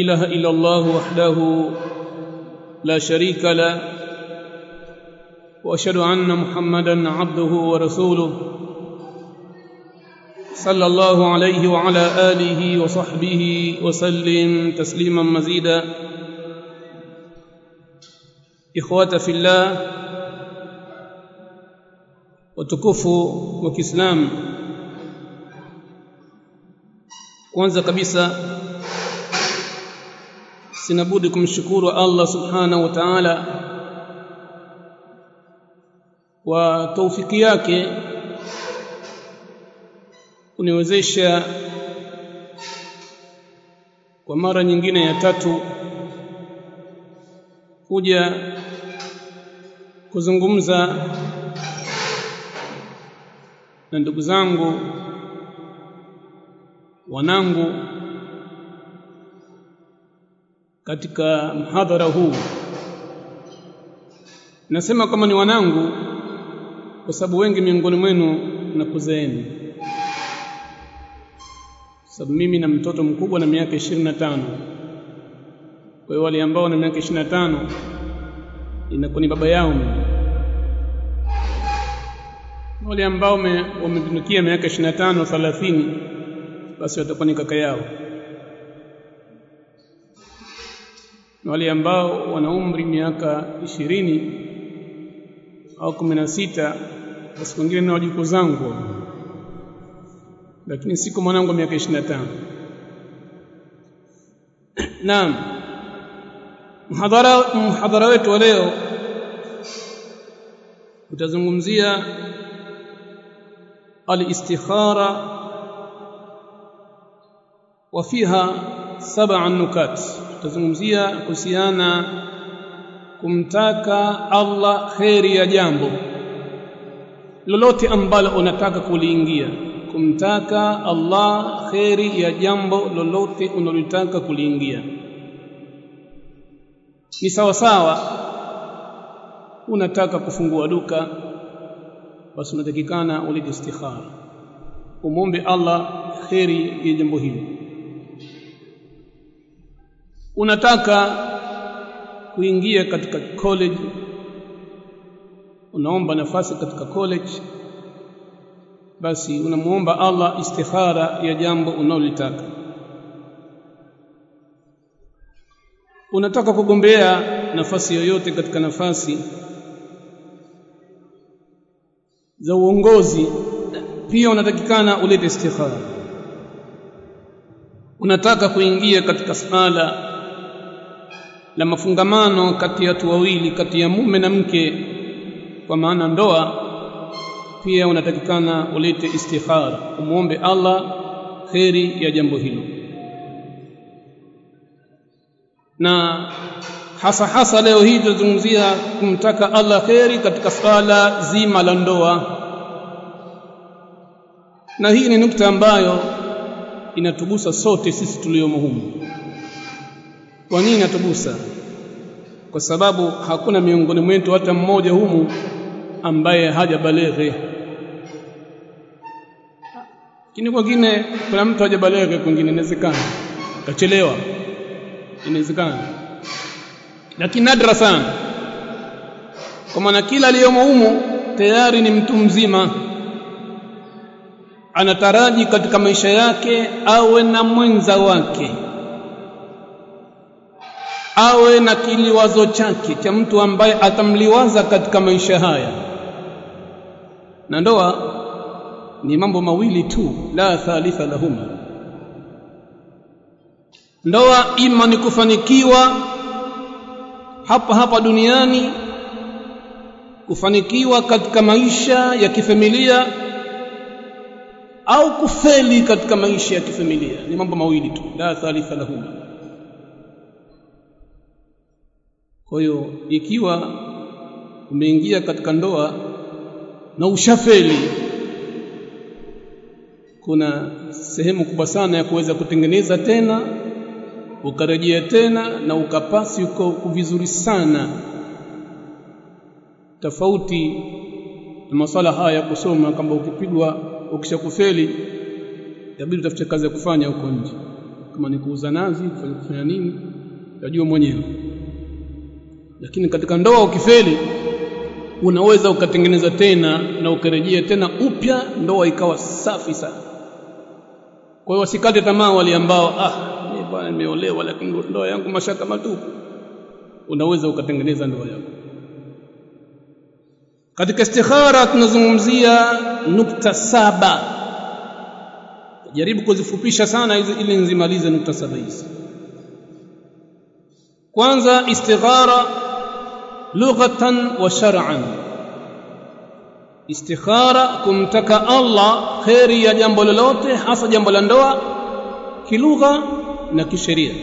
إله إلا الله وحده لا شريك له وأشهد أن محمدا عبده ورسوله صلى الله عليه وعلى آله وصحبه وسلم تسليما مزيدا. إخوة في الله وتكفوا وكسلام. kwanza kabisa sinabudi kumshukuru Allah subhanahu wa ta'ala kwa taufiki yake kuniwezesha kwa mara nyingine ya tatu kuja kuzungumza na ndugu zangu wanangu katika mhadhara huu. Nasema kama ni wanangu kwa sababu wengi miongoni mwenu nakuzeeni sababu mimi na mtoto mkubwa na miaka 25 kwa hiyo wale ambao na miaka 25 inakuwa ni baba yao wale ambao wamepindukia miaka 25 30 basi watakuwa ni kaka yao wale ambao wana umri miaka ishirini au kumi na sita basi wengine na wajukuu zangu. Lakini siko mwanangu miaka ishirini na tano. Naam. Mhadhara mhadhara wetu wa leo utazungumzia al-istikhara wa fiha sab'a nukat, tutazungumzia kuhusiana kumtaka Allah kheri ya jambo lolote ambalo unataka kuliingia, kumtaka Allah kheri ya jambo lolote unalotaka kuliingia ni sawasawa. Unataka kufungua duka, basi unatakikana ulite istikhara, umombe Allah kheri ya jambo hilo unataka kuingia katika college? Unaomba nafasi katika college? Basi unamuomba Allah istikhara ya jambo unalolitaka. Unataka kugombea nafasi yoyote katika nafasi za uongozi pia unatakikana ulete istikhara unataka kuingia katika sala la mafungamano kati ya watu wawili kati ya mume na mke. Kwa maana ndoa pia unatakikana ulete istikhara umuombe Allah kheri ya jambo hilo. Na hasa hasa leo hii tunazungumzia kumtaka Allah kheri katika swala zima la ndoa. Na hii ni nukta ambayo inatugusa sote sisi tuliomo humu kwa nini natugusa? Kwa sababu hakuna miongoni mwetu hata mmoja humu ambaye hajabaleghe. Lakini kwingine kuna mtu hajabaleghe kwingine inawezekana. Kachelewa. Inawezekana. Lakini nadra sana. Kwa maana kila aliyomo humu tayari ni mtu mzima. Anataraji katika maisha yake awe na mwenza wake awe na kiliwazo chake cha mtu ambaye atamliwaza katika maisha haya. Na ndoa ni mambo mawili tu la thalitha lahuma. Ndoa ima ni kufanikiwa hapa hapa duniani kufanikiwa katika maisha ya kifamilia au kufeli katika maisha ya kifamilia. Ni mambo mawili tu la thalitha lahuma kwa hiyo ikiwa umeingia katika ndoa na ushafeli kuna sehemu kubwa sana ya kuweza kutengeneza tena ukarejea tena na ukapasi uko vizuri sana. Tofauti na maswala haya ya kusoma kama ukipigwa ukishakufeli itabidi utafute kazi ya kufanya huko nje. Kama ni kuuza nazi kufanya, nini utajua mwenyewe lakini katika ndoa ukifeli unaweza ukatengeneza tena na ukarejea tena upya ndoa ikawa safi sana. Kwa hiyo wasikate tamaa wale ambao ah bwana nimeolewa lakini ndoa yangu mashaka matupu. Unaweza ukatengeneza ndoa yako. Katika istikhara tunazungumzia nukta saba. Jaribu kuzifupisha sana hizi ili nzimalize nukta saba hizi. Kwanza istikhara lughatan wa shar'an. Istikhara kumtaka Allah kheri ya jambo lolote hasa jambo la ndoa kilugha na kisheria.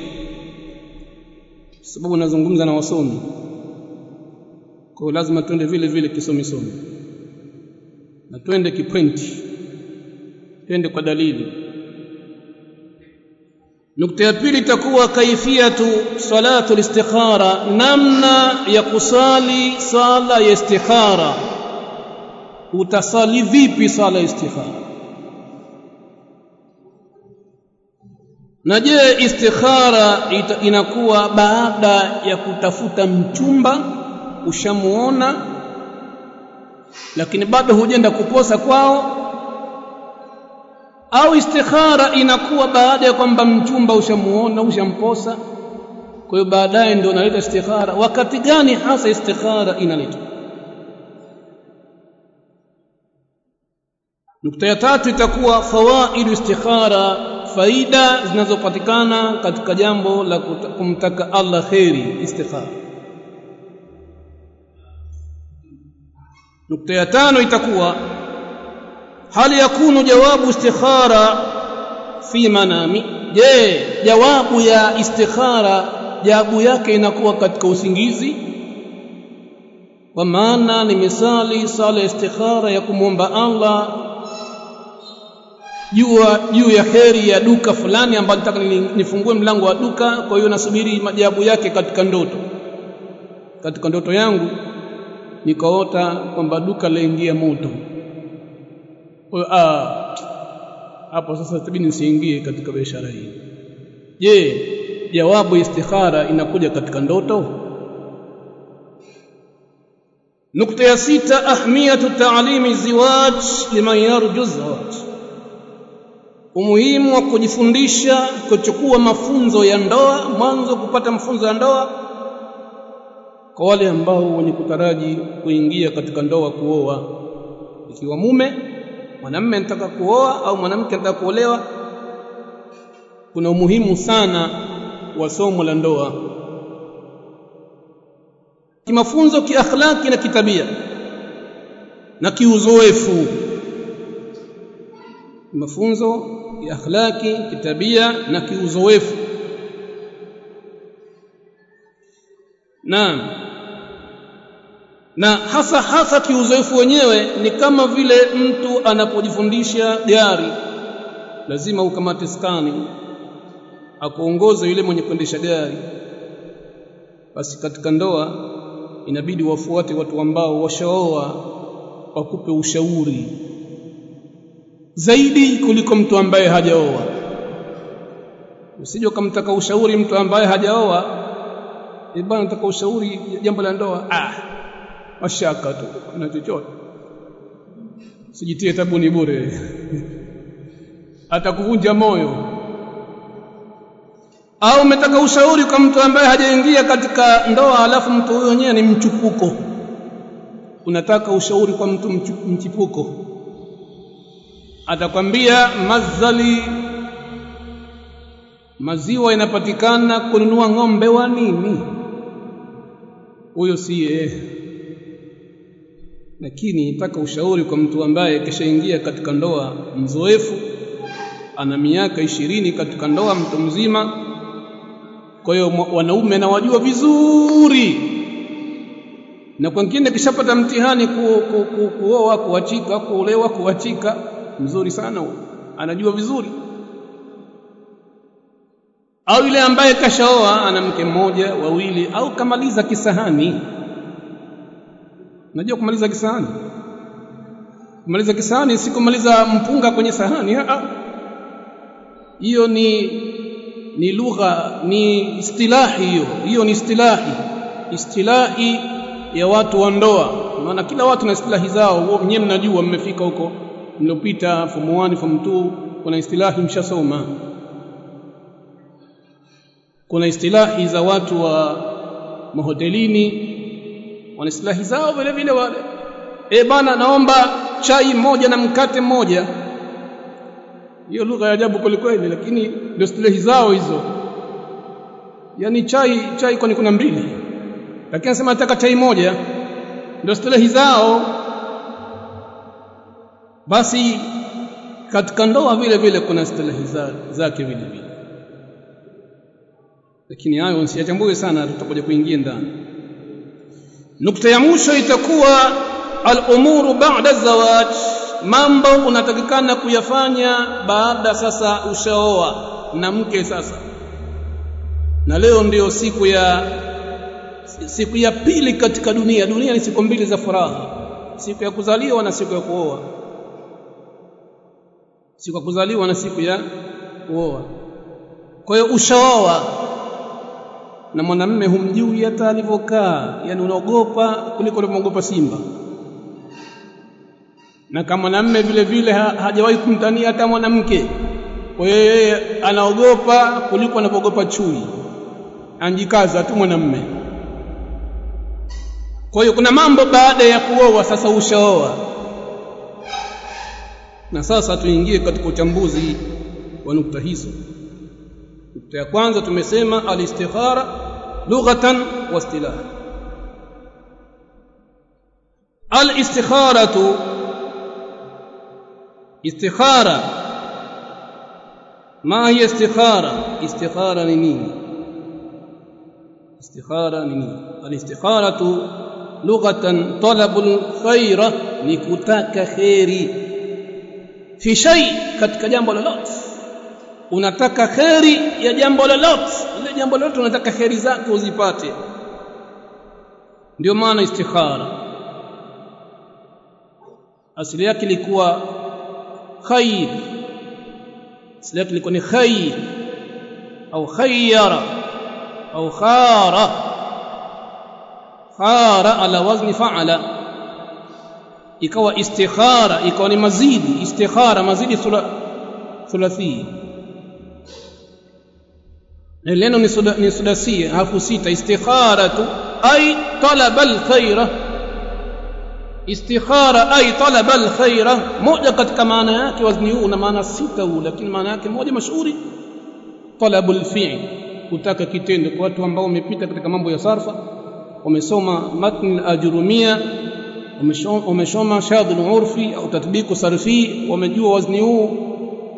Sababu nazungumza na wasomi. Kwa lazima twende vile vile kisomi somi. Na twende kipwenti twende kwa dalili nukta ya pili itakuwa kaifiatu salatu listikhara namna ya kusali sala ya istikhara. Utasali vipi sala ya istikhara? Na je istikhara inakuwa baada ya kutafuta mchumba ushamuona lakini bado hujenda kuposa kwao au istikhara inakuwa baada ya kwamba mchumba ushamuona ushamposa. Kwa hiyo baadaye ndio unaleta istikhara. Wakati gani hasa istikhara inaletwa? Nukta ya tatu itakuwa fawaidu istikhara faida zinazopatikana katika jambo la kumtaka Allah kheri istikhara. Nukta ya tano itakuwa hal yakunu jawabu istikhara fi manami? Je jawabu ya istikhara jawabu yake inakuwa katika usingizi? Kwa maana ni misali sala istikhara ya kumwomba Allah jua juu ya heri ya duka fulani ambayo nataka nifungue mlango wa duka kwa hiyo nasubiri majawabu yake katika ndoto. Katika ndoto yangu nikaota kwamba duka laingia moto kwa ah hapo sasa tabini nisiingie katika biashara hii. Je jawabu istikhara inakuja katika ndoto? Nukta ya sita ahmiyatu ta'limi ziwaj liman yarju zawaj. Umuhimu wa kujifundisha kuchukua mafunzo ya ndoa mwanzo kupata mafunzo ya ndoa. Kwa wale ambao wenye kutaraji kuingia katika ndoa kuoa ikiwa mume mwanamume anataka kuoa au mwanamke anataka kuolewa? Kuna umuhimu sana wa somo la ndoa. Kimafunzo kiakhlaki na kitabia. Na kiuzoefu. Mafunzo ya akhlaki kitabia na kiuzoefu. Naam na hasa hasa kiuzoefu wenyewe ni kama vile mtu anapojifundisha gari lazima ukamate skani akuongoze yule mwenye kuendesha gari basi katika ndoa inabidi wafuate watu ambao washaoa wakupe ushauri. Zaidi kuliko mtu ambaye hajaoa. Usije ukamtaka ushauri mtu ambaye hajaoa. Ibana bwana nataka ushauri jambo la ndoa. Ah mashaka tu na chochote. Sijitie tabuni bure. Atakuvunja moyo. Au umetaka ushauri kwa mtu ambaye hajaingia katika ndoa alafu mtu huyo mwenyewe ni mchupuko? Unataka ushauri kwa mtu mchipuko? Atakwambia mazali maziwa inapatikana kununua ng'ombe wa nini? Huyo siye lakini nataka ushauri kwa mtu ambaye kishaingia katika ndoa mzoefu ana miaka ishirini katika ndoa mtu mzima. Kwa hiyo wanaume nawajua vizuri. Na kwengine kishapata mtihani ku, ku, ku, kuoa kuachika kuolewa kuachika mzuri sana huyo anajua vizuri. Au yule ambaye kashaoa ana mke mmoja wawili au kamaliza kisahani unajua kumaliza kisahani? Kumaliza kisahani si kumaliza mpunga kwenye sahani hiyo ni ni lugha ni istilahi hiyo. Hiyo ni istilahi. Istilahi ya watu wa ndoa. Maana kila watu na istilahi zao wewe mnajua mmefika huko mliopita form 1 form 2 kuna istilahi mshasoma. Kuna istilahi za watu wa mahotelini wana istilahi zao vile vile wale. E bana naomba chai moja na mkate mmoja hiyo lugha ya ajabu kwelikweli lakini ndio istilahi zao hizo. Yani chai chai kwani kuna mbili? Lakini anasema nataka chai moja. Ndio istilahi zao. Basi katika ndoa vile vile kuna istilahi zake vile vile. Lakini hayo msiyachambue sana tutakuja kuingia ndani nukta ya mwisho itakuwa al-umuru ba'da zawaj mambo unatakikana kuyafanya baada sasa ushaoa na mke sasa. Na leo ndiyo siku ya siku ya pili katika dunia. Dunia ni siku mbili za furaha. Siku ya kuzaliwa na siku ya kuoa. Siku ya kuzaliwa na siku ya kuoa. Kwa hiyo ushaoa na mwanamme humjui hata alivyokaa yani unaogopa kuliko unaogopa simba. Na kama mwanamme vile vile ha, hajawahi kumtania hata mwanamke kwa yeye anaogopa kuliko anapogopa chui. Anjikaza tu mwanamme. Kwa hiyo kuna mambo baada ya kuoa sasa ushaoa. Na sasa tuingie katika uchambuzi wa nukta hizo nukta ya kwanza tumesema al-istikhara lughatan wa istilahan al-istikharatu istikhara ما هي استخارة استخارة نيني استخارة نيني الاستخارة لغة طلب الخير نكتاك خيري في شيء katika jambo lolote unataka kheri ya jambo lolote. Ile jambo lolote unataka kheri zake uzipate. Ndio maana istikhara. Asili yake ilikuwa khair asili yake ilikuwa ni khair au khayyara. Au khara. Khara ala wazni fa'ala. Ikawa istikhara ikawa ni mazidi. Istikhara mazidi thulathi neno ni sudasi hafu sita istikharatu ay talaba alkhaira istikhara ay talaba alkhaira moja katika maana yake wazni huu na maana sita huu lakini maana yake moja mashuhuri talabu alfi'l kutaka kitendo kwa watu ambao wamepita katika mambo ya sarfa wamesoma matn al-ajrumia wamesoma shadh al-urfi au tatbiku sarfi wamejua wazni huu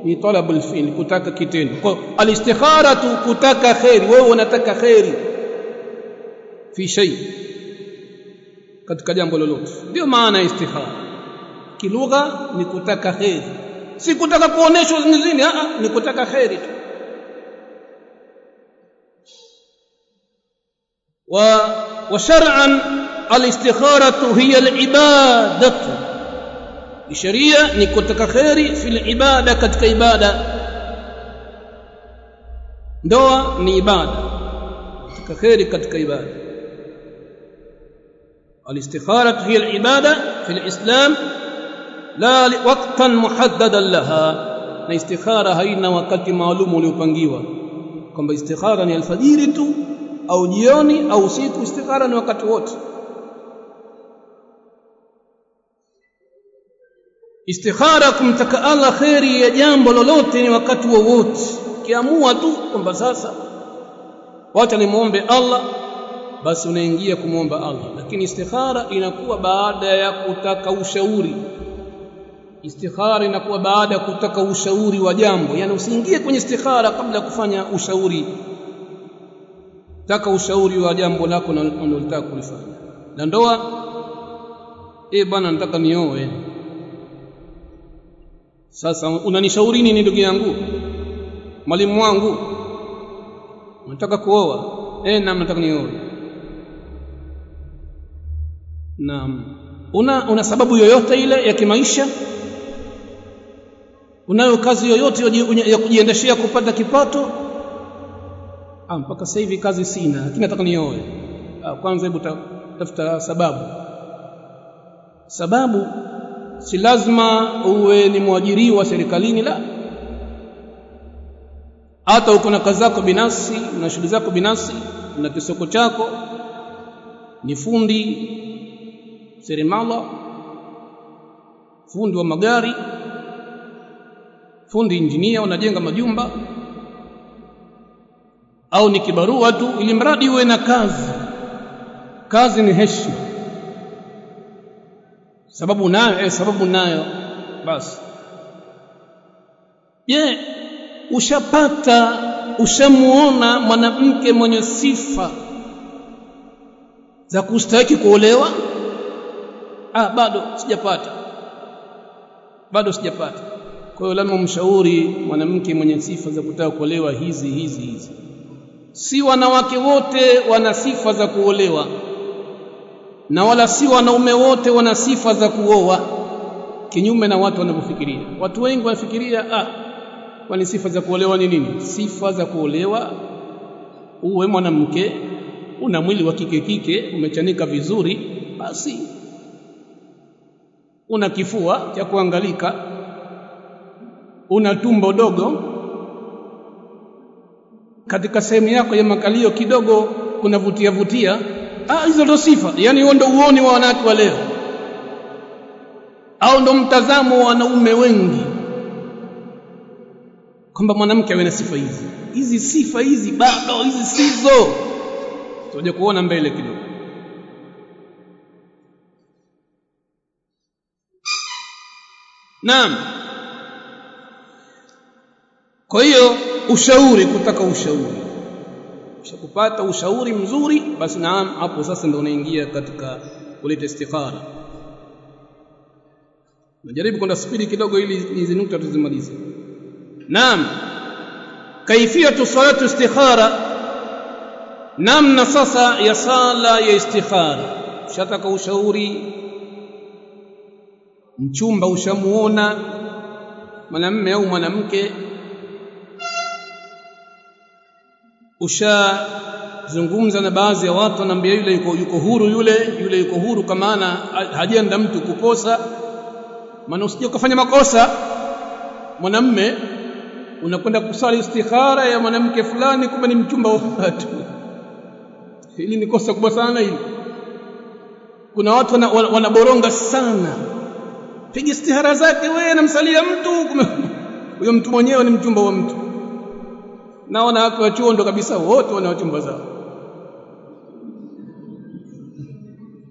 ni talabu al-fi'l kutaka kitendo kwa al-istikharatu kutaka khairi wewe unataka khairi fi shay katika jambo lolote ndio maana ya istikhara kilugha ni kutaka khairi si kutaka kuoneshwa zingine a ni kutaka khairi tu و وشرعا الاستخاره هي العباده sheria ni kutaka kheri fil ibada katika ibada. Ndoa ni ibada. Kutaka kheri katika ibada. الاستخارة هي العبادة في الإسلام لا وقتا محددا لها الاستخارة هي وقت معلوم ليبنجيوا كم استخارة الفجيرة أو جيوني أو سيت استخارة وقت وقت istikhara kumtaka Allah khairi ya jambo lolote ni wakati wowote. Kiamua tu kwamba sasa wacha nimuombe Allah basi unaingia kumwomba Allah. Lakini istikhara inakuwa baada ya kutaka ushauri. Istikhara inakuwa baada ya kutaka ushauri wa jambo. Yani usiingie kwenye istikhara kabla ya kufanya ushauri. Taka ushauri wa jambo lako unalotaka kulifanya. Na ndoa? Eh bwana nataka nioe sasa unanishauri nini ndugu yangu? Mwalimu wangu. Nataka kuoa? Eh na nataka nioe. Naam. Una una sababu yoyote ile ya kimaisha? Unayo kazi yoyote ya kujiendeshea kupata kipato? Ah mpaka sasa hivi kazi sina lakini nataka nioe. Ah, kwanza hebu tafuta sababu. Sababu si lazima uwe ni mwajiriwa serikalini la. Hata uko na kazi zako binafsi na shughuli zako binafsi na kisoko chako ni fundi seremala fundi wa magari fundi injinia unajenga majumba au ni kibarua tu ili mradi uwe na kazi. Kazi ni heshima sababu nayo eh, sababu nayo basi je ushapata ushamuona mwanamke mwenye sifa za kustahiki kuolewa? Ah bado sijapata. Bado sijapata. Kwa hiyo lazima mshauri mwanamke mwenye sifa za kutaka kuolewa hizi hizi hizi. Si wanawake wote wana sifa za kuolewa na wala si wanaume wote wana sifa za kuoa. Kinyume na watu wanavyofikiria. Watu wengi wanafikiria ah kwani sifa za kuolewa ni nini? Sifa za kuolewa uwe mwanamke una mwili wa kike kike umechanika vizuri basi una kifua cha kuangalika una tumbo dogo. Katika sehemu yako ya makalio kidogo kunavutia vutia ah hizo ndo sifa. Yani huo ndo uoni wa wanawake wa leo. Au ndo mtazamo wa wanaume wengi. Kwamba mwanamke awe na sifa hizi. Hizi sifa hizi bado hizi sizo. Tuje kuona mbele kidogo. Naam. Kwa hiyo ushauri kutaka ushauri ukishakupata ushauri mzuri basi naam hapo sasa ndio unaingia katika kuleta istikhara najaribu kwenda spidi kidogo ili hizi nukta tuzimalize. Naam. Kaifiyatu salatu istikhara namna sasa ya sala ya istikhara ushataka ushauri? Mchumba ushamuona? Mwanamme au mwanamke ushazungumza na baadhi ya watu wanaambia yule yuko, yuko huru yule yule yuko huru kwa maana hajenda mtu kukosa. Maana usije ukafanya makosa. Mwanamme unakwenda kusali istikhara ya mwanamke fulani kumbe ni mchumba wa watu. Hili ni kosa kubwa sana hili. Kuna watu wanaboronga wana sana. Piga istihara zake wewe namsalia mtu huyo mtu mwenyewe ni mchumba wa mtu na wanawake wa chuo ndo kabisa wote wana wachumba zao.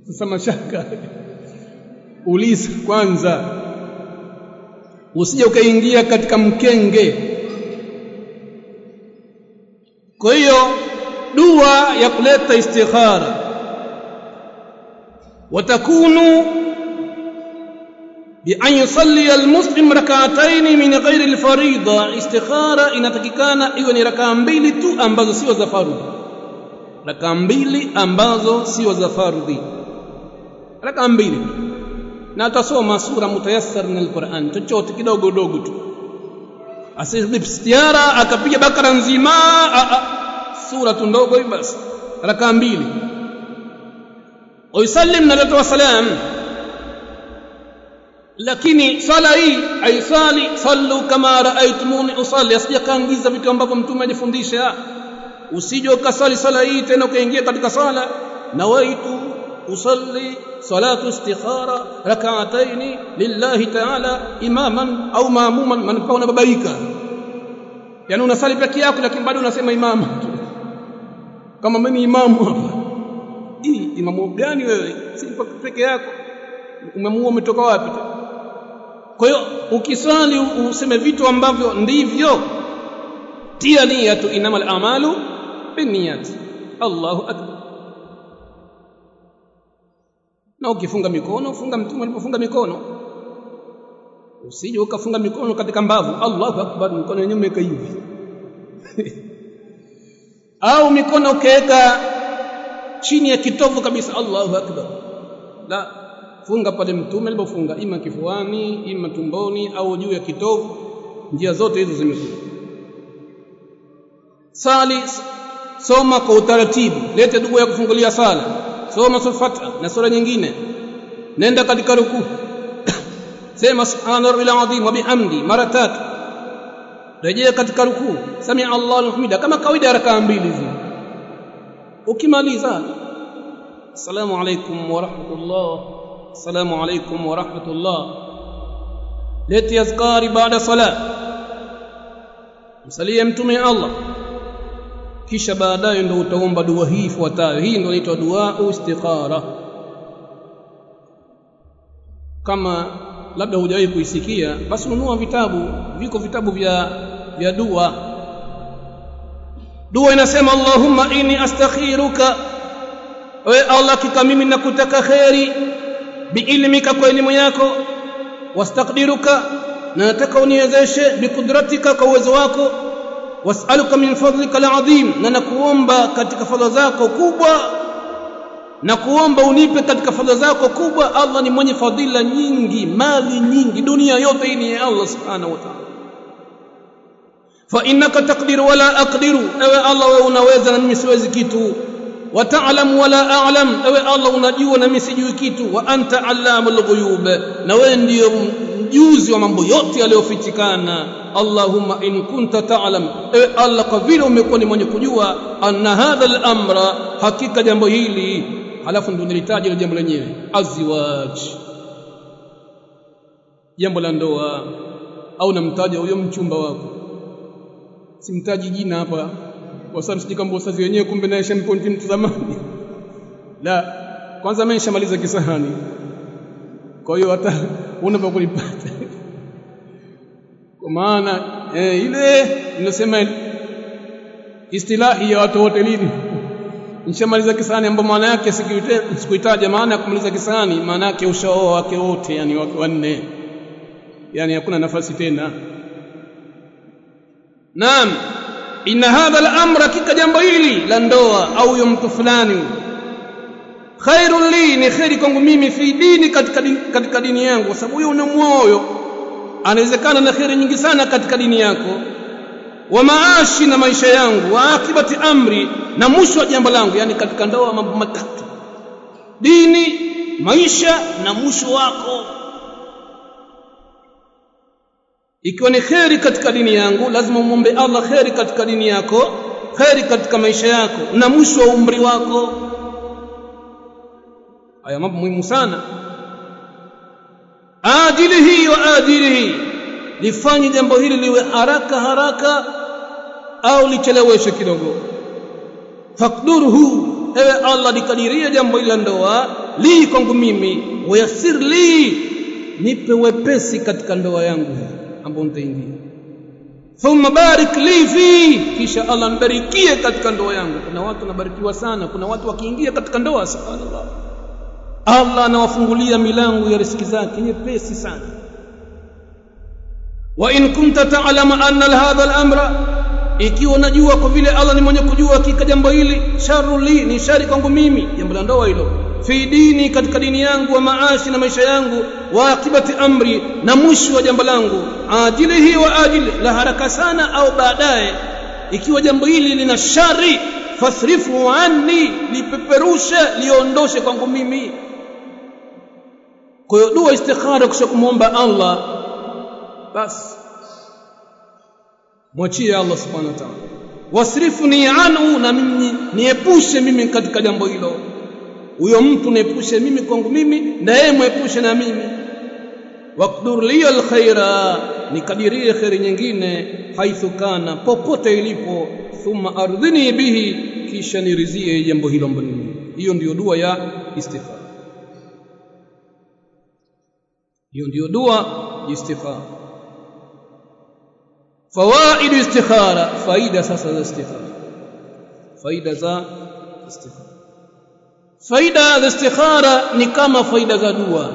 Sasa mashaka uliza kwanza. Usije ukaingia katika mkenge. Kwa hiyo dua ya kuleta istikhara. Watakunu بأن يصلي المسلم ركعتين من غير الفريضة استخارة inatakikana iwe ni rakaa mbili tu ambazo sio za fardhi rakaa mbili ambazo sio za fardhi rakaa mbili na atasoma sura mutayassar min alquran chochote kidogo dogo tu asibstiara akapiga bakara nzima sura tu ndogo hivi basi rakaa mbili ويسلم نبي salam lakini sala hii aisali sallu kama raaitumuni usalli. Kaangiza vitu ambavyo mtume alifundisha. Usije ukasali sala hii tena ukaingia katika sala nawaitu usalli salatu istikhara rak'ataini lillahi ta'ala imaman au maamuman man kauna babaika yani unasali peke yako lakini bado unasema imamu kama mimi imamu hapa. Hii imamu gani wewe? Si peke yako. Umemuua umetoka wapi kwa hiyo ukiswali useme vitu ambavyo ndivyo tia niyatu inamal amalu binniyat. Allahu akbar. Na ukifunga mikono funga mtume alipofunga mikono. Usije ukafunga mikono katika mbavu. Allahu akbar mikono yenyewe umeweka hivi. Au mikono ukaweka chini ya kitovu kabisa. Allahu akbar. La funga pale mtume alipofunga ima kifuani ima tumboni au juu ya kitovu njia zote hizo zimekuja sali soma kwa utaratibu. Lete dugu ya kufungulia sala. Soma sura na sura nyingine. Nenda katika rukuu. Sema subhana rabbil azim wa bihamdi mara tatu. Rejea katika rukuu. Sami Allahu alhamida kama kawaida rakaa mbili hizi. Ukimaliza. Assalamu alaykum wa rahmatullah assalamu alaykum wa rahmatullah leti azkari baada sala msalie mtume Allah kisha baadaye ndio utaomba dua hii ifuatayo hii ndio inaitwa dua istikhara kama labda hujawahi kuisikia basi nunua vitabu viko vitabu vya vya dua dua inasema Allahumma inni astakhiruka we Allah kika mimi nakutaka khairi biilmika kwa elimu yako wastaqdiruka na nataka uniwezeshe biqudratika kwa uwezo wako. Was'aluka min fadlika alazim na nakuomba katika fadhila zako kubwa. Na kuomba unipe katika fadhila zako kubwa. Allah ni mwenye fadhila nyingi mali nyingi dunia yote hii ni ya Allah subhanahu wa ta'ala. Fa innaka taqdiru wala aqdiru. Ewe Allah wewe unaweza na mimi siwezi kitu wa ta'lam wala a'lam. Ewe Allah unajua na mimi sijui kitu. Wa anta allamul ghuyub. Na wewe ndiyo mjuzi wa mambo yote yaliyofichikana. Allahumma in kunta ta'lam. Ewe Allah kwa vile umekuwa ni mwenye kujua anna hadha al-amra hakika jambo hili. Halafu ndio nilitaja ile jambo lenyewe. Azwaj. Jambo la ndoa. Au namtaja huyo mchumba wako. Simtaji jina hapa kwa sababu sije kama usazi wenyewe kumbe naye shamponti mtu zamani la kwanza mimi nishamaliza kisahani. Kwa hiyo hata unapa kulipata kwa maana eh, ile ninasema istilahi ya watu wote lini nishamaliza kisahani ambapo maana yake sikuitaja maana ya kumaliza kisahani maana yake ushaoa wake wote yani wake wanne. Yani hakuna nafasi tena. Naam inna hadha al-amra kika jambo hili la ndoa au yo mtu fulani. Khairun li ni khairi kwangu mimi fi dini katika dini, katika dini yangu kwa sababu huyo una moyo. Anawezekana na khairi nyingi sana katika dini yako. Wa maashi na maisha yangu wa akibati amri na mwisho wa jambo langu yani katika ndoa mambo matatu. Dini maisha na mwisho wako ikiwa ni kheri katika dini yangu lazima umwombe Allah kheri katika dini yako kheri katika maisha yako na mwisho wa umri wako. Haya mambo muhimu sana. Ajilihi wa ajilihi lifanye jambo hili liwe haraka haraka au licheleweshe kidogo. Fakdurhu ewe Allah nikadirie jambo hili la ndoa li kwangu mimi wayasir li nipe wepesi katika ndoa yangu. ambao nitaingia thumma barik li fi kisha Allah nibarikie katika ndoa yangu kuna watu wanabarikiwa sana kuna watu wakiingia katika ndoa subhanallah Allah anawafungulia milango ya riziki zake nyepesi sana wa in kunta ta'lamu anna hadha al-amra ikiwa unajua kwa vile Allah ni mwenye kujua hakika jambo hili sharu li ni shari kwangu mimi jambo la ndoa hilo fi dini katika dini yangu wa maashi na maisha yangu wa akibati amri na mwisho wa jambo langu. Ajilihi wa ajili la haraka sana au baadaye ikiwa jambo hili lina shari fasrifu anni lipeperushe liondoshe kwangu mimi. Kwa hiyo dua istikhara kisha kumwomba Allah basi mwachie Allah subhanahu wa ta'ala. Wasrifuni anhu na mimi niepushe mimi katika jambo hilo huyo mtu niepushe mimi kwangu mimi na yeye muepushe na mimi waqdur li alkhaira nikadirie khairi nyingine haithu kana popote ilipo thumma ardhini bihi kisha nirizie jambo hilo mbele hiyo ndiyo dua ya istighfar hiyo ndiyo dua ya istighfar فوائد استخاره فائده sasa za istikhara faida za istikhara faida za istikhara ni kama faida za dua.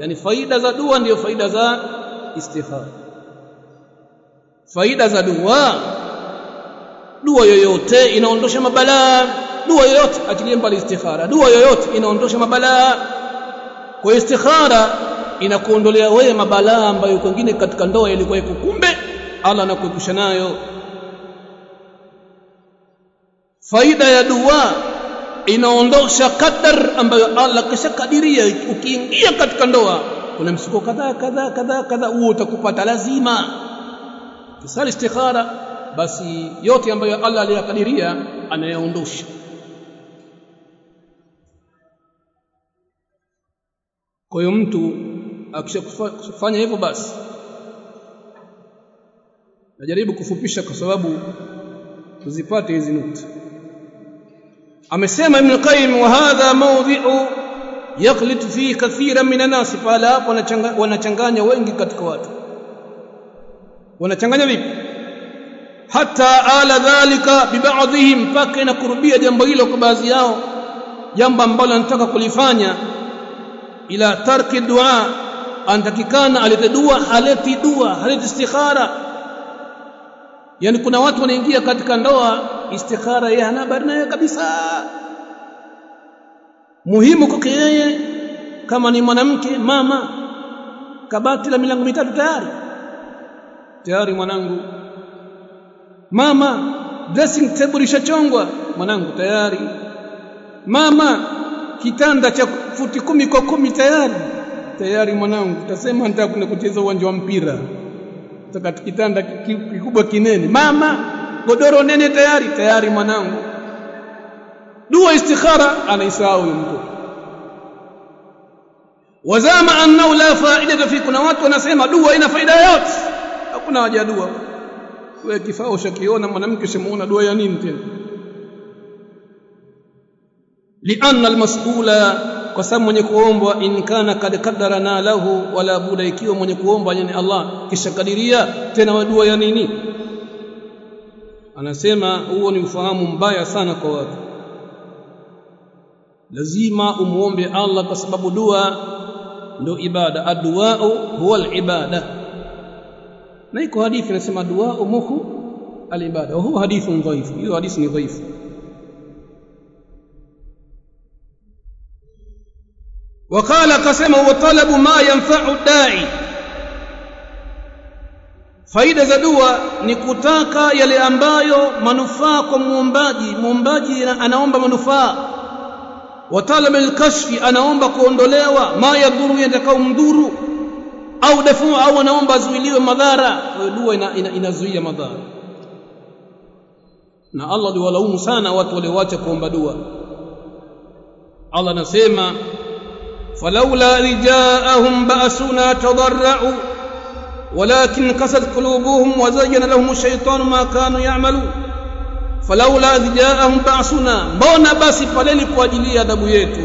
Yani faida za dua ndiyo faida za istikhara. Faida za dua dua yoyote inaondosha mabalaa dua yoyote atilie mbali istikhara. Dua yoyote inaondosha mabalaa kwa istikhara inakuondolea wewe mabalaa ambayo kwingine katika ndoa ilikuwa iko kumbe Allah anakuepusha nayo. Faida ya dua inaondosha qadar ambayo Allah kashakadiria ukiingia katika ndoa. Kuna msuko kadhaa kadhaa kadhaa kadhaa huo utakupata lazima. Kisali istikhara basi yote ambayo Allah aliyakadiria anayaondosha. Kwa hiyo mtu akishafanya hivyo basi najaribu kufupisha kwa sababu tuzipate hizi nukta amesema ibn qayyim wa hadha mawdhi'u yakhlit fi kathiran min an-nas pala hapo wanachanganya wengi katika watu. Wanachanganya vipi? Hata ala dhalika bibadhihim mpaka inakurubia jambo hilo kwa baadhi yao jambo ambalo anataka kulifanya. Ila tarki dua antakikana alete dua haleti dua haleti istikhara. Yani kuna watu wanaingia katika ndoa istikhara yeye hana habari kabisa. Muhimu kwake yeye kama ni mwanamke mama kabati la milango mitatu tayari. Tayari mwanangu. Mama dressing table ishachongwa. Mwanangu tayari. Mama kitanda cha futi kumi kwa kumi tayari. Tayari mwanangu. Utasema nataka kucheza uwanja wa mpira. Kitanda kikubwa kinene. Mama godoro nene tayari tayari mwanangu. Dua istikhara anaisahau mtu. Wazama annahu la faida fi kuna watu wanasema dua ina faida yote hakuna haja dua. Wewe kifaa ushakiona mwanamke ushamuona dua ya nini tena? Lianna almas'ula kwa sababu mwenye kuombwa in kana kad qadarana lahu wala buda ikiwa mwenye kuomba yani Allah kisha kadiria tena dua ya nini anasema huo ni ufahamu mbaya sana kwa watu lazima umuombe Allah kwa sababu dua ndio ibada addu'a huwa alibada na iko hadithi inasema dua muhu alibada huwa hadithu dhaifu hiyo hadithi ni dhaifu وقال قسم وطلب ما ينفع الداعي faida za dua ni kutaka yale ambayo manufaa kwa muombaji muombaji anaomba manufaa. Wa talab alkashfi anaomba kuondolewa ma yadhuru yatakao mdhuru au dafu au anaomba azuiliwe madhara. Kwa dua inazuia ina, ina madhara. Na Allah liwalaumu sana watu walioacha kuomba dua. Allah anasema falaula rijaahum ba'suna tadarra'u ولكن قست قلوبهم وزين لهم الشيطان ما كانوا يعملون فلولا إذ جاءهم بأسنا mbona basi pale ilipoajilia adhabu yetu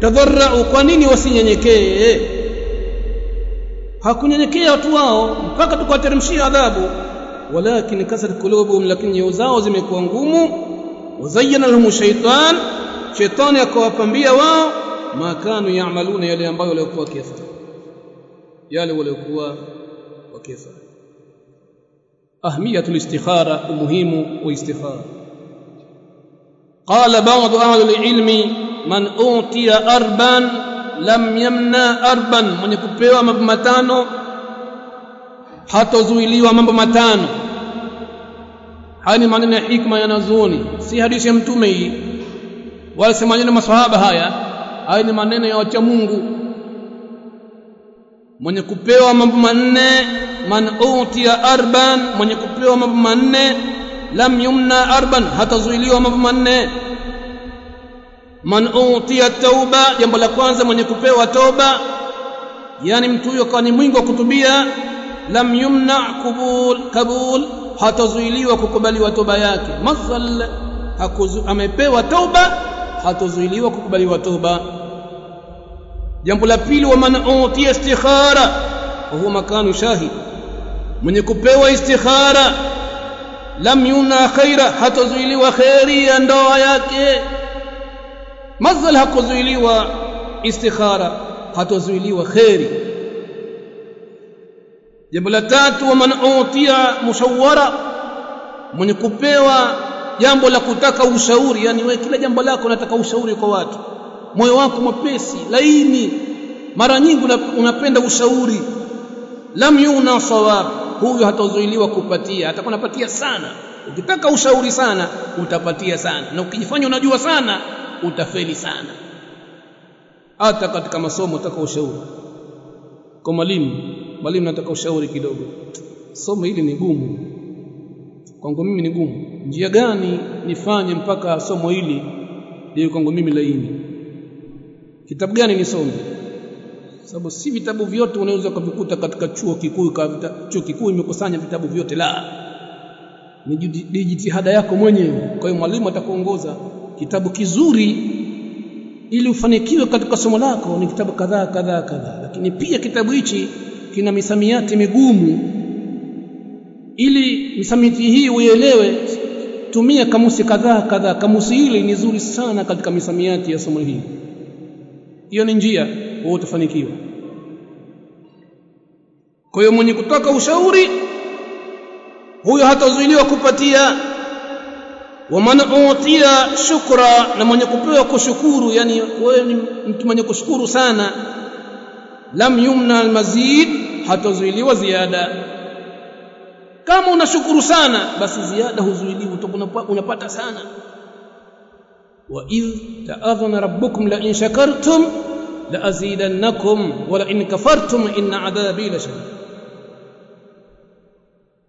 tadharrau kwa nini wasinyenyekee hakunyenyekea watu wao mpaka tukawateremshia adhabu walakin kasat qulubuhum lakini nyoyo zao zimekuwa ngumu wazayyana lahum shaytan shetani akawapambia wao ma kanu yaamaluna yale ambayo walikuwa wakifanya yale waliokuwa ahmiyatul istikhara umuhimu wa istikhara قال بعض أهل العلم من أوتي أربا لم يمنع أربا من kupewa mambo matano hatozuiliwa mambo matano haya ni maneno ya hikma ya nazuni si hadithi ya mtume hii wala si maneno ya maswahaba haya haya ni maneno ya wacha Mungu mwenye kupewa mambo manne man utiya arban mwenye kupewa mambo manne lam yumna arban hatazuiliwa mambo manne. Man utiya tauba jambo la kwanza mwenye kupewa toba yani mtu huyo kwa ni mwingi wa kutubia lam yumna kubul kabul hatazuiliwa kukubaliwa toba yake. Masal amepewa toba hatazuiliwa kukubaliwa toba jambo la pili wa man utiya istikhara huwa makanu shahid. Mwenye kupewa istikhara lam yuna khaira hatazuiliwa khairi ya ndoa yake. Mazal hakuzuiliwa istikhara hatazuiliwa khairi jambo la tatu wa man utiya mushawara mwenye kupewa jambo la kutaka ushauri yani wewe kila jambo lako unataka ushauri kwa watu moyo wako mwepesi laini. Mara nyingi unapenda ushauri. Lam yuna sawab huyo hatazuiliwa kupatia. Atakuwa anapatia sana. Ukitaka ushauri sana utapatia sana. Na ukijifanya unajua sana utafeli sana. Hata katika masomo utaka ushauri. Kwa mwalimu mwalimu nataka ushauri kidogo. Somo hili ni gumu. Kwangu mimi ni gumu. Njia gani nifanye mpaka somo hili liwe kwangu mimi laini kitabu gani nisome? Sababu si vitabu vyote unaweza kuvikuta katika chuo kikuu chuo kikuu imekusanya vitabu vyote la. Ni jitihada yako mwenyewe. Kwa hiyo mwalimu atakuongoza kitabu kizuri ili ufanikiwe katika somo lako. Ni kitabu kadhaa kadhaa kadhaa. Lakini pia kitabu hichi kina misamiati migumu ili misamiati hii uelewe tumia kamusi kadhaa kadhaa. Kamusi hili ni nzuri sana katika misamiati ya somo hili hiyo ni njia wewe utafanikiwa. Kwa hiyo mwenye kutoka ushauri huyo hatazuiliwa kupatia. Wa man utiya shukra na mwenye kupewa kushukuru yani wewe ni mtu mwenye kushukuru sana. Lam yumna almazid hatazuiliwa ziada. Kama unashukuru sana basi ziada huzuiliwi unapata sana وإذ تأذن ربكم لئن شكرتم لأزيدنكم ولئن كفرتم إن عذابي لشديد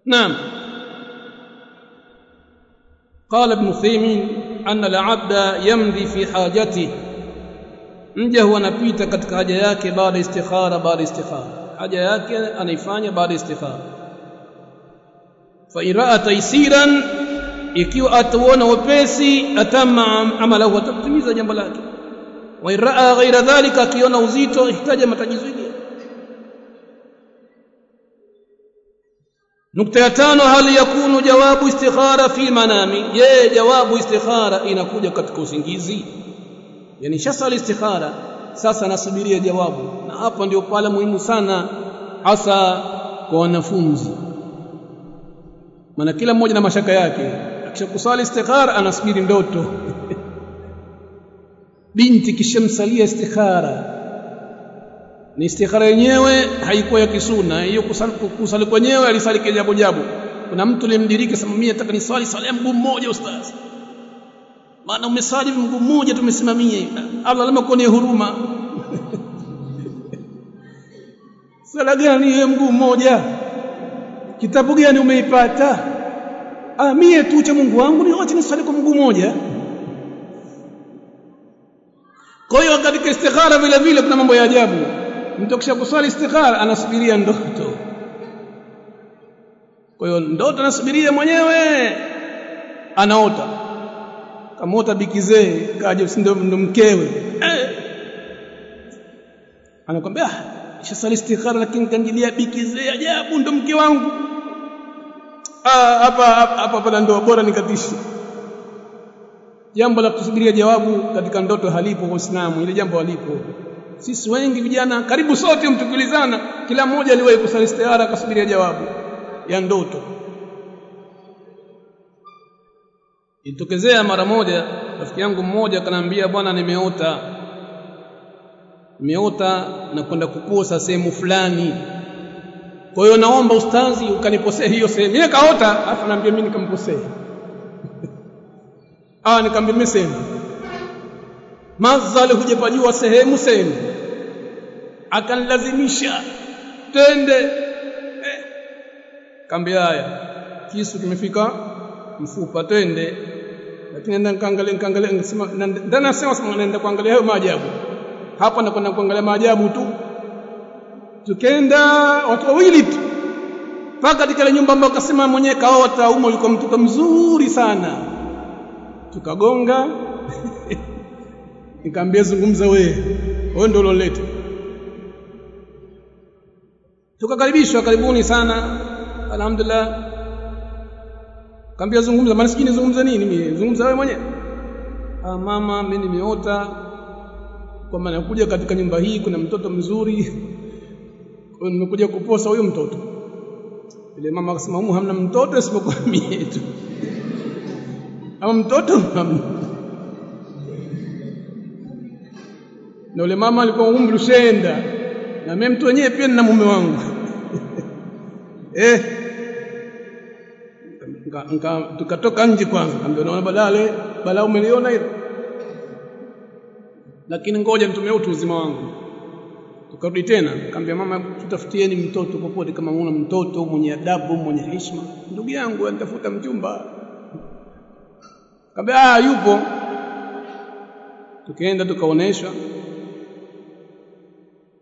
نعم قال ابن ثيمين أن العبد يمضي في حاجته mja huwa anapita katika haja yake baada istikhara baada istikhara haja yake anaifanya baada istikhara fa in raa taisiran ikiwa atuona wepesi atama amalahu atatimiza jambo lake. Wa iraa ghaira dhalika akiona uzito ihtaja yake. Nukta ya tano hali yakunu jawabu istikhara fi manami? Je jawabu istikhara inakuja katika usingizi? Yani shasa istikhara sasa nasubiria jawabu. Na hapa ndio pale muhimu sana hasa kwa wanafunzi. Maana kila mmoja na mashaka yake akishakusali istikhara anasubiri ndoto. Binti kishamsalia istikhara. Ni istikhara yenyewe haikuwa ya kisuna. Hiyo kusali kwenyewe alisali kijabu jabu. Kuna mtu limdiriki sema mimi nataka niswali swala mguu mmoja ustaz maana umesali mguu mmoja tumesimamia. Allah lama kuonea huruma. Sala gani mguu mmoja? Kitabu gani umeipata ah mie tu cha Mungu wangu ni wacha niswali kwa mguu mmoja kwa hiyo katika istikhara vile vile kuna mambo ya ajabu. Mtu akisha kuswali istikhara anasubiria ndoto. Kwa hiyo ndoto anasubiria mwenyewe anaota. Kamota bikizee kaja ndo mkewe. Eh. anakwambia ah shasali istikhara lakini kanjilia bikizee ajabu ndo mke wangu hapa hapa pana ndoa bora nikatishi. Jambo la kusubiria jawabu katika ndoto halipo kwa Uislamu ile jambo halipo. Sisi wengi vijana karibu sote mtukulizana kila mmoja aliwahi kusali istihara akasubiria jawabu ya ndoto. Itokezea mara moja rafiki yangu mmoja kanaambia bwana nimeota. Nimeota na kwenda kukosa sehemu fulani kwa hiyo naomba ustazi ukaniposee hiyo sehemu. Mimi kaota afa naambia mimi nikamposee ah nikamwambia mimi sehemu. Mazali hujapajua sehemu sehemu. Akanlazimisha tende eh. kambia haya kisu kimefika mfupa twende. Lakini nenda nikaangalia nikaangalia ndani nasema sema naenda kuangalia hayo maajabu. Hapa nakwenda kuangalia maajabu tu tukenda watu wawili tu. Mpaka katika ile nyumba ambayo akasema mwenyewe kaota wataumo yuko mtoto mzuri sana. Tukagonga. Nikamwambia zungumza wewe wewe ndio uloleta tukakaribishwa karibuni sana. Alhamdulillah. Kaambia zungumza, maana sijui zungumza nini mimi. Zungumza wewe mwenyewe. Ah mama, mimi nimeota. Kwamba nakuja katika nyumba hii kuna mtoto mzuri. Nimekuja kuposa huyu mtoto. Ile mama akasema humu hamna mtoto isipokuwa mimi tu. Ama mtoto hamna. Na ule mama alikuwa umri ushaenda. Na mimi mtu wenyewe pia nina mume wangu. eh tukatoka nje kwanza kaambia unaona balale balaa umeliona hilo lakini ngoja nitumie utu uzima wangu tukarudi tena nikamwambia mama tutafutieni mtoto popote kama una mtoto mwenye adabu mwenye heshima. Ndugu yangu anatafuta mchumba kaambia ah yupo. Tukaenda tukaoneshwa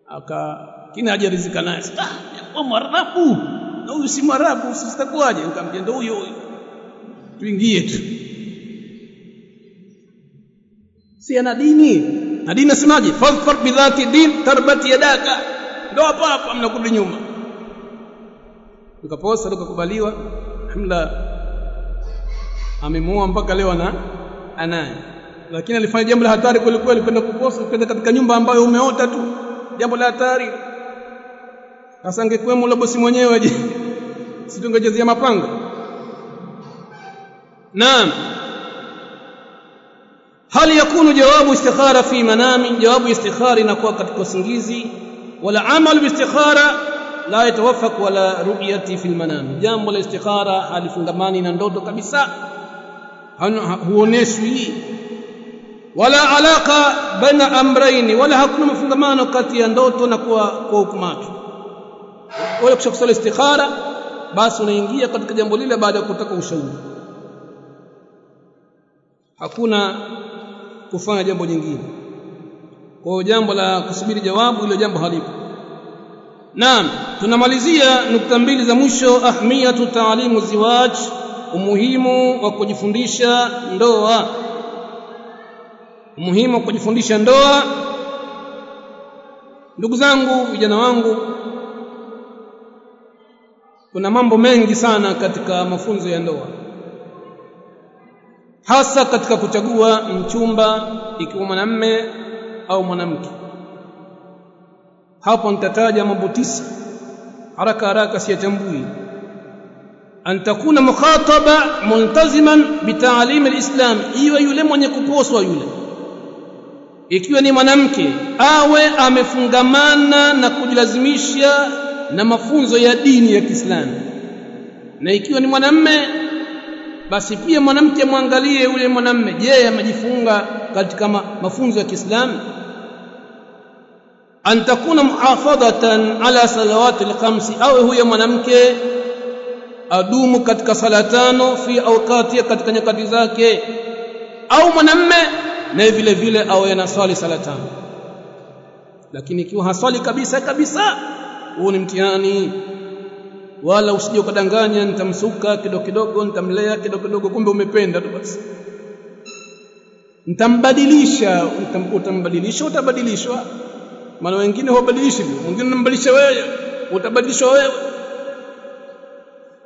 aka kina hajarizika naye. Ah mwarabu. Na huyu si mwarabu sitakuwaje nikamwambia ndio huyo. Tuingie tu. Si ana dini na dini nasemaje fadhfar bidhati din tarbati yadaka. Ndio hapo hapo mnakurudi nyuma. Tukaposa tukakubaliwa hamla amemua mpaka leo ana anaye. Lakini alifanya jambo la hatari kweli kweli kwenda kuposa kwenda katika nyumba ambayo umeota tu. Jambo la hatari. Sasa angekuwemo ule bosi mwenyewe aje situngejezia mapango. Naam hal yakunu jawabu istikhara fi manami? Jawabu istikhara inakuwa katika usingizi. Wala amalu bistikhara istikhara la yatawaffaq wala ru'yati fi manam jambo la istikhara halifungamani na ndoto kabisa. Huoneshwi wala alaka baina amraini. Wala hakuna mafungamano kati ya ndoto na kuwa kwa hukumacho wewe kisha istikhara basi unaingia katika jambo lile baada ya kutaka ushauri. Hakuna kufanya jambo jingine kwa jambo la kusubiri jawabu ile jambo halipo. Naam tunamalizia nukta mbili za mwisho ahmiyatu taalimu ziwaj umuhimu wa kujifundisha ndoa. Umuhimu wa kujifundisha ndoa. Ndugu zangu vijana wangu kuna mambo mengi sana katika mafunzo ya ndoa hasa katika kuchagua mchumba ikiwa mwanamme au mwanamke. Hapo nitataja mambo tisa. Haraka haraka siyachambui. An takuna mukhataba multaziman bitaalim alislam iwe yule mwenye kuposwa yule. Ikiwa ni mwanamke awe amefungamana na kujilazimisha na mafunzo ya dini ya Kiislamu. Na ikiwa ni mwanamme basi pia mwanamke mwangalie yule mwanamme. Je amejifunga katika mafunzo ya Kiislamu an takuna muhafadhatan ala salawati alkhamsi au huyo mwanamke adumu katika sala tano fi awqati katika nyakati zake. Au mwanamme na vile vile awe na swali sala tano. Lakini ikiwa haswali kabisa kabisa huo ni mtihani wala usije ukadanganya nitamsuka kidogo kidogo nitamlea kidogo kidogo kumbe umependa tu basi. Nitambadilisha utambadilisha utabadilishwa. Maana wengine hubadilishi mwingine unambadilisha wewe utabadilishwa wewe.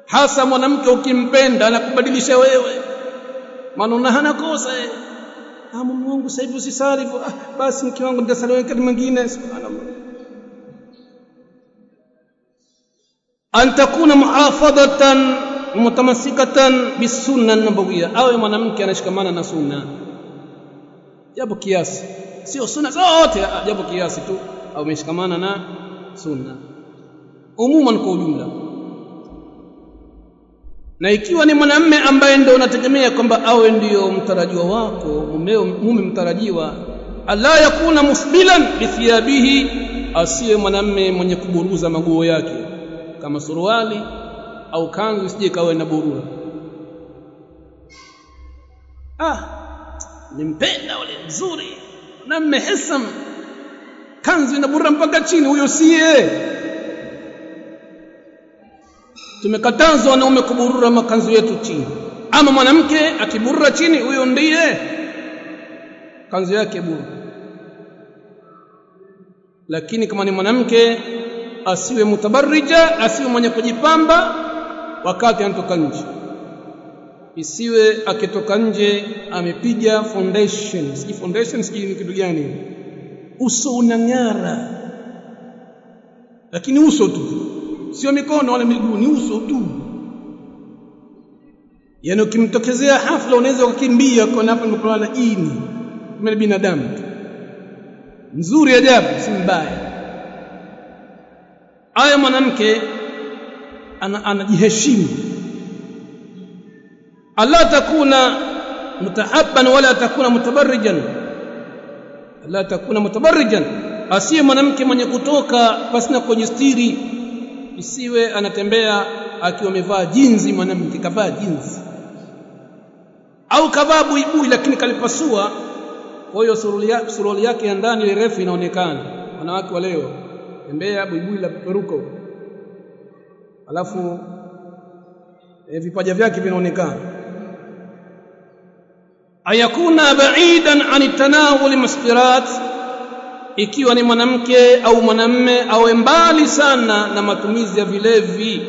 Hasa mwanamke ukimpenda anakubadilisha wewe. Maana una hana kosa eh mume wangu sasa hivi usisali. Ah, basi mke wangu nitasali wakati mwingine. Subhanallah an takuna muhafadhatan mutamassikatan bisunna nabawiyya awe mwanamke anashikamana na sunna japo kiasi. Sio sunna zote japo kiasi tu au ameshikamana na sunna umuman kwa ujumla. Na ikiwa ni mwanamme ambaye ndio unategemea kwamba awe ndiyo mtarajiwa wako mumeo mume mtarajiwa alla yakuna musbilan bithiyabihi asiye mwanamme mwenye kuburuza maguo yake kama suruali au kanzu isije kawe na burura ah nimpenda ule mzuri na mmehesam kanzu inaburura mpaka chini huyo siye. Tumekatazwa wanaume kuburura makanzu yetu chini. Ama mwanamke akiburura chini huyo ndiye. Kanzu yake buru lakini kama ni mwanamke asiwe mutabarrija asiwe mwenye kujipamba wakati anatoka nje. Isiwe akitoka nje amepiga foundation. Siji foundation siji ni kitu gani. Uso unang'ara. Lakini uso tu. Sio mikono wala miguu ni uso tu. Yani ukimtokezea hafla unaweza ukakimbia kwa hapa nimekulala ini. Kama binadamu nzuri ajabu si mbaya aya mwanamke anajiheshimu. Allah alla takuna mutahabban wala takuna mutabarrijan. Alla takuna mutabarrijan. Asiye mwanamke mwenye kutoka pasina kujistiri isiwe anatembea akiwa amevaa jinzi mwanamke kavaa jinzi. Au kavaa buibui lakini kalipasua. Kwa hiyo suruali yake ya ndani refu inaonekana. Wanawake wa leo tembea buibui la peruko alafu e, vipaja vyake vinaonekana. Ayakuna ba'idan an tanawul muskirat ikiwa ni mwanamke au mwanamme awe mbali sana na matumizi ya vilevi.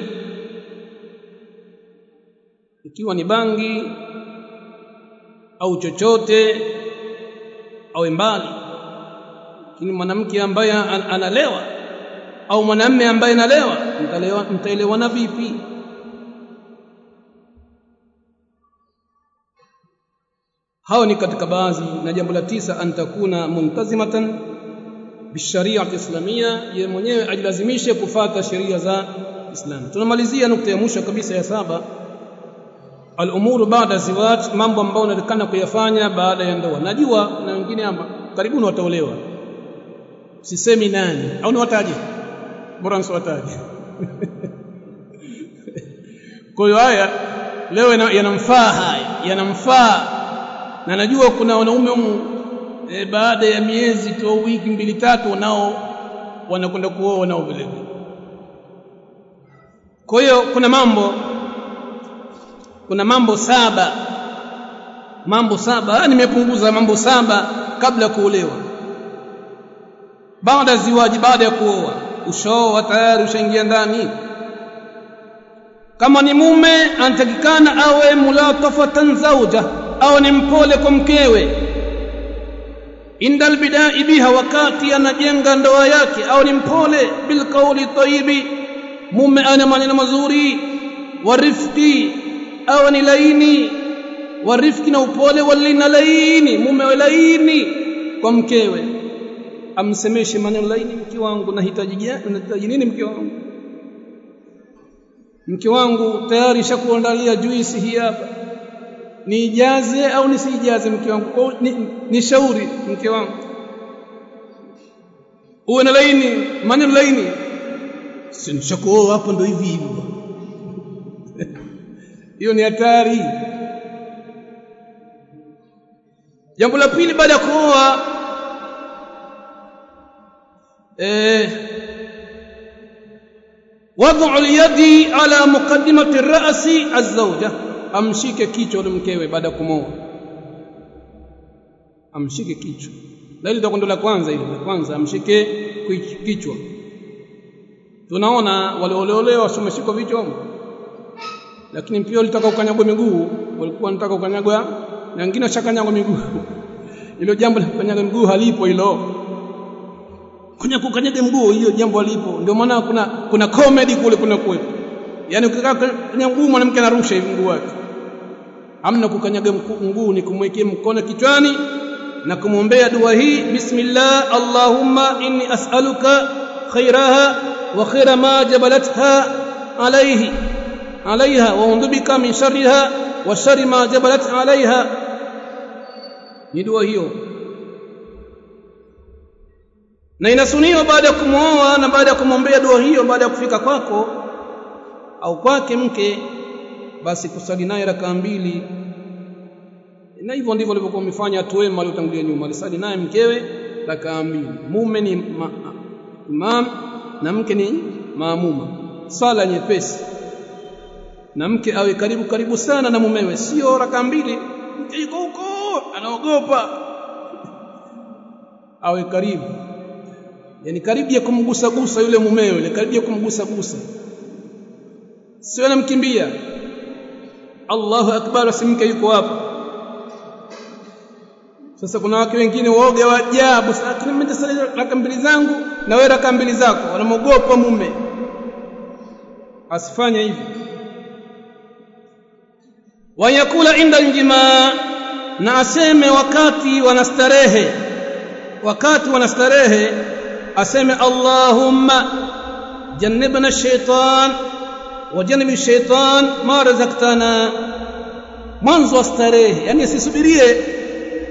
Ikiwa ni bangi au chochote awe mbali. Lakini mwanamke ambaye analewa au mwanamme ambaye nalewa mtaelewana vipi? Hao ni katika baadhi na jambo la tisa antakuna muntazimatan bisharia islamia ye mwenyewe ajilazimishe kufata sheria za Islam. Tunamalizia nukta ya mwisho kabisa ya saba. Al-umuru baada ziwaj mambo ambayo unatakana kuyafanya baada ya ndoa. Najua na wengine hapa karibuni wataolewa. Sisemi nani au ni niwataje bora nisiwataje kwa hiyo haya leo yanamfaa haya yanamfaa. Na najua kuna wanaume humu e, baada ya miezi tu wiki mbili tatu nao wanakwenda kuoa nao vile kwa hiyo kuna mambo kuna mambo saba mambo saba. Nimepunguza mambo saba kabla ya kuolewa. Baada ziwaji baada ya kuoa ushaoa tayari ushaingia ndani. Kama ni mume anatakikana awe mulatafatan zauja au ni mpole kwa mkewe. Indal bidai biha wakati anajenga ndoa yake au ni mpole bil qawli tayyibi. Mume ana maneno mazuri warifqi au ni laini. Warifqi na upole walina laini mume wa laini kwa mkewe amsemeshe maneno laini mke wangu nahitaji nahitaji nini mke wangu? Mke wangu tayari shakuandalia juisi hii hapa. Nijaze au nisijaze mke wangu? Nishauri ni shauri mke wangu. Uwe na laini maneno laini. Sinishakuoa hapo ndo hivi hivi. Hiyo ni hatari. Jambo la pili baada ya kuoa eh. Wad'u al-yadi ala muqaddimati ar-ra'si az-zawja. Amshike kichwa mkewe baada kumoa amshike kichwa. Na ile ndo la kwanza amshike kichwa. Tunaona wale waliolewa wameshikwa vichwa. Lakini pia walitaka ukanyagwa miguu. Walikuwa wanataka ukanyagwa na wengine washakanyagwa miguu. Hilo jambo la kukanyaga miguu halipo hilo kwenye kukanyaga mguu, hiyo jambo lipo. Ndio maana kuna kuna comedy kule kuna kuwepo, yaani ukikaa kwenye mguu mwanamke anarusha hivi mguu wake. Amna kukanyaga mguu, ni kumwekea mkono kichwani na kumwombea dua hii, bismillah allahumma inni as'aluka khairaha wa khaira ma jabalatha alayhi alayha wa undubika min sharriha wa sharri ma jabalat alayha. Ni dua hiyo na inasuniwa baada ya kumwoa na baada ya kumwombea dua hiyo baada ya kufika kwako au kwake mke basi kusali naye rakaa mbili. Na hivyo ndivyo walivyokuwa wamefanya watu wema waliotangulia nyuma. Alisali naye mkewe rakaa mbili. Mume ni ma, imam na mke ni maamuma. Sala nyepesi. Na mke awe karibu karibu sana na mumewe. Sio rakaa mbili. Mke yuko huko anaogopa. Awe karibu yani karibu ya kumgusa gusa yule mumeo ile karibu ya kumgusa gusa sio anamkimbia. Allahu akbar asimke yuko hapo sasa kuna wake wengine waoga wa ajabu. Lakini mimi nitasali raka mbili zangu na wewe raka mbili zako. Wanamogopa mume. Asifanye hivyo wayakula inda njima na aseme wakati wanastarehe. Wakati wanastarehe aseme allahumma jannibna shaitan wajanibi shaitan ma razaktana mwanzo wa starehe yani asisubirie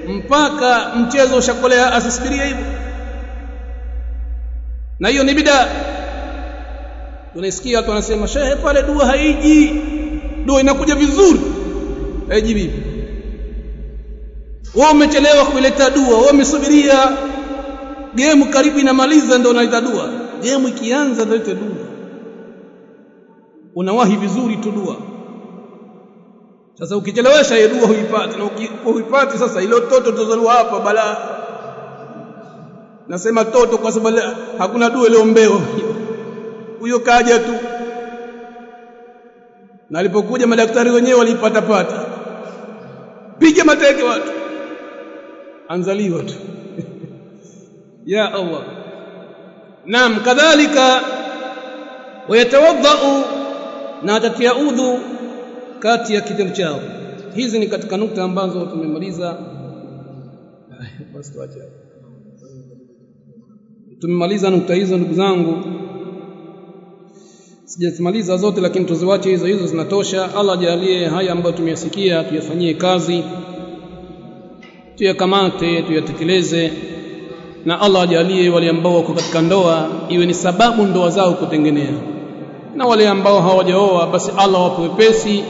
mpaka mchezo ushakolea asisubirie hivyo. Na hiyo ni bidaa tunasikia watu wanasema shehe pale dua haiji. Dua inakuja vizuri. Haiji vipi? Wewe umechelewa kuileta dua wewe umesubiria game karibu inamaliza ndio unaita dua. Game ikianza ndio unaita dua. Unawahi vizuri tu dua. Sasa ukichelewesha hiyo dua huipati. Na huipati sasa ile toto tuzaliwa hapa bala. Nasema toto kwa sababu hakuna dua iliombewa huyo kaja tu. Na alipokuja madaktari wenyewe walipata pata piga mateke watu. Anzaliwa tu ya Allah. Naam kadhalika wayatawadhau na atatia udhu kati ya kitendo chao. Hizi ni katika nukta ambazo tumemaliza. Basi tuache tumemaliza nukta hizo ndugu zangu. Sijazimaliza zote lakini tuziwache hizo hizo zinatosha. Allah ajalie haya ambayo tumeyasikia tuyafanyie kazi tuyakamate tuyatekeleze na Allah ajalie wale ambao wako katika ndoa iwe ni sababu ndoa zao kutengenea. Na wale ambao hawajaoa basi Allah wape wepesi